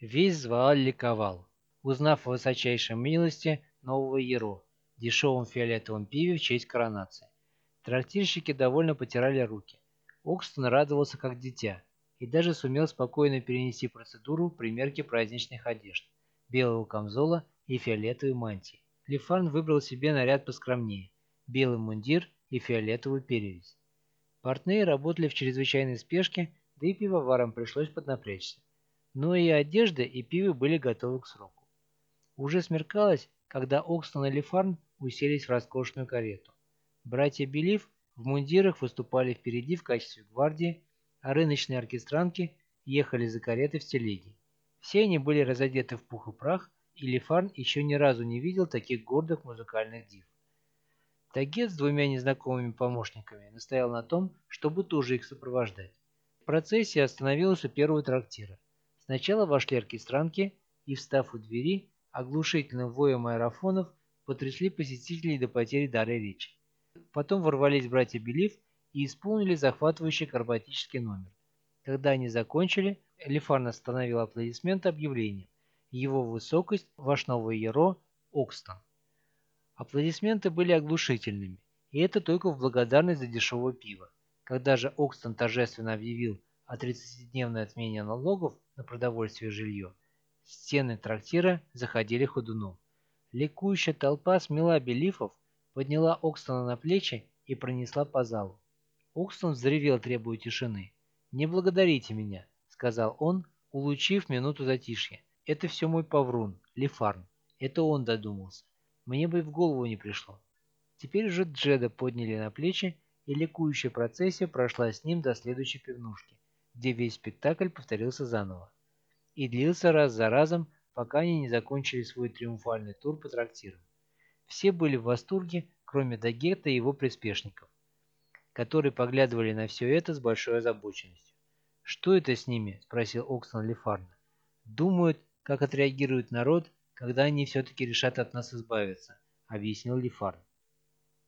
Весь звал ликовал, узнав о высочайшей милости нового Еро, дешевом фиолетовом пиве в честь коронации. Трактирщики довольно потирали руки. Окстон радовался как дитя и даже сумел спокойно перенести процедуру примерки праздничных одежд, белого камзола и фиолетовой мантии. Лефарн выбрал себе наряд поскромнее, белый мундир и фиолетовую перевязь. Портные работали в чрезвычайной спешке, да и пивоварам пришлось поднапрячься но и одежда, и пиво были готовы к сроку. Уже смеркалось, когда Окстон и Лефарн уселись в роскошную карету. Братья Белив в мундирах выступали впереди в качестве гвардии, а рыночные оркестранки ехали за каретой в телеге. Все они были разодеты в пух и прах, и Лефарн еще ни разу не видел таких гордых музыкальных див. Тагет с двумя незнакомыми помощниками настоял на том, чтобы тоже их сопровождать. Процессия остановилась у первого трактира. Сначала вошли оркестранки и, встав у двери, оглушительным воем аэрофонов потрясли посетителей до потери дара речи. Потом ворвались братья Белив и исполнили захватывающий карбатический номер. Когда они закончили, Элифарн остановил аплодисменты объявлением. Его высокость, ваш новый Еро, Окстон. Аплодисменты были оглушительными, и это только в благодарность за дешевое пиво. Когда же Окстон торжественно объявил о 30-дневной отмене налогов на продовольствие и жилье, стены трактира заходили ходуном. Ликующая толпа смела белифов, подняла Окстона на плечи и пронесла по залу. Окстон взревел, требуя тишины. «Не благодарите меня», — сказал он, улучив минуту затишья. «Это все мой паврун, Лефарн. Это он додумался. Мне бы и в голову не пришло». Теперь уже Джеда подняли на плечи, и ликующая процессия прошла с ним до следующей пивнушки где весь спектакль повторился заново. И длился раз за разом, пока они не закончили свой триумфальный тур по трактирам. Все были в восторге, кроме Дагета и его приспешников, которые поглядывали на все это с большой озабоченностью. «Что это с ними?» – спросил Оксон Лефарна. «Думают, как отреагирует народ, когда они все-таки решат от нас избавиться», – объяснил Лефарн.